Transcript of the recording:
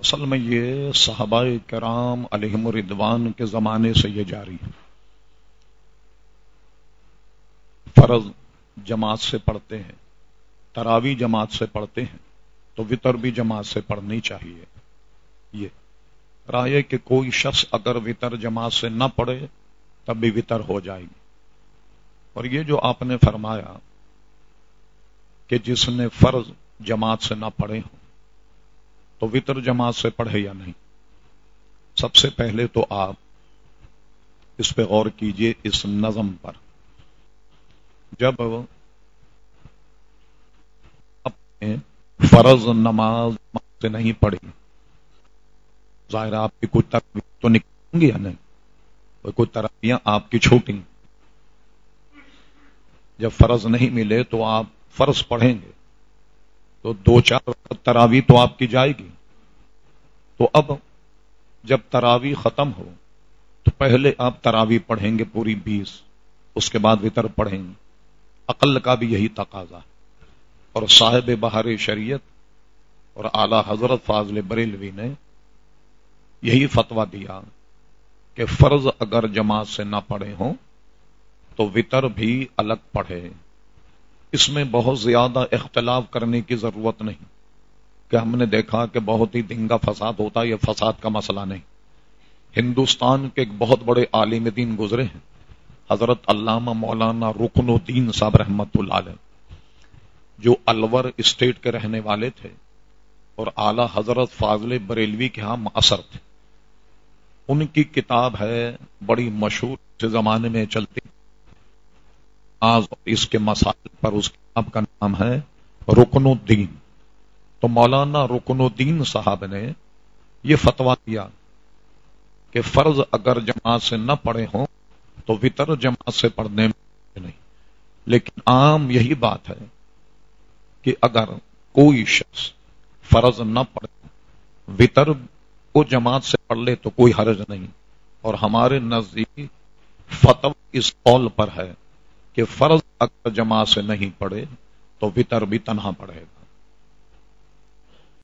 اصل میں یہ صحابہ کرام علیہم الردوان کے زمانے سے یہ جاری ہے۔ فرض جماعت سے پڑھتے ہیں تراوی جماعت سے پڑھتے ہیں، تو وطر بھی جماعت سے پڑھنی چاہیے۔ یہ۔ رائے کہ کوئی شخص اگر وطر جماعت سے نہ پڑھے، تب بھی وطر ہو جائے گی۔ اور یہ جو آپ نے فرمایا کہ جس نے فرض جماعت سے نہ پڑھے ہوں تو وطر جماعت سے پڑھے یا نہیں؟ سب سے پہلے تو آپ اس پہ غور کیجیے اس نظم پر۔ جب اپنے فرض نماز سے نہیں پڑھی ظاہر آپ کی کوئی تربیت تو نکلیں گی یا نہیں؟ کوئی تربیاں آپ کی چھوٹی جب فرض نہیں ملے تو آپ فرض پڑھیں گے۔ تو دو چار تراوی تو آپ کی جائے گی۔ تو اب جب تراوی ختم ہو، تو پہلے آپ تراوی پڑھیں گے پوری بیس، اس کے بعد وطر پڑھیں گے۔ عقل کا بھی یہی تقاضا اور صاحب بہار شریعت اور اعلی حضرت فاضل بریلوی نے یہی فتوا دیا کہ فرض اگر جماعت سے نہ پڑھے ہوں، تو وطر بھی الگ پڑھے۔ اس میں بہت زیادہ اختلاف کرنے کی ضرورت نہیں۔ کہ ہم نے دیکھا کہ بہت ہی دنگا فساد ہوتا یہ فساد کا مسئلہ نہیں۔ ہندوستان کے ایک بہت بڑے عالم دین گزرے ہیں۔ حضرت علامہ مولانا رکن الدین صاحب رحمت اللہ علیہ، جو الور اسٹیٹ کے رہنے والے تھے اور اعلی حضرت فاضل بریلوی کے ہاں اثر تھے۔ ان کی کتاب ہے بڑی مشہور زمانے میں چلتی آج اس کے مسائل پر اس کتاب کا نام ہے رکن الدین۔ تو مولانا رکن الدین صاحب نے یہ فتوا دیا کہ فرض اگر جماعت سے نہ پڑھے ہوں تو وطر جماعت سے پڑھنے میں نہیں۔ لیکن عام یہی بات ہے کہ اگر کوئی شخص فرض نہ پڑھے، وطر کو جماعت سے پڑھ لے تو کوئی حرج نہیں۔ اور ہمارے نزدیک فتو اس قول پر ہے کہ فرض اگر جماعت سے نہیں پڑے تو وطر بھی تنہا پڑھے گا۔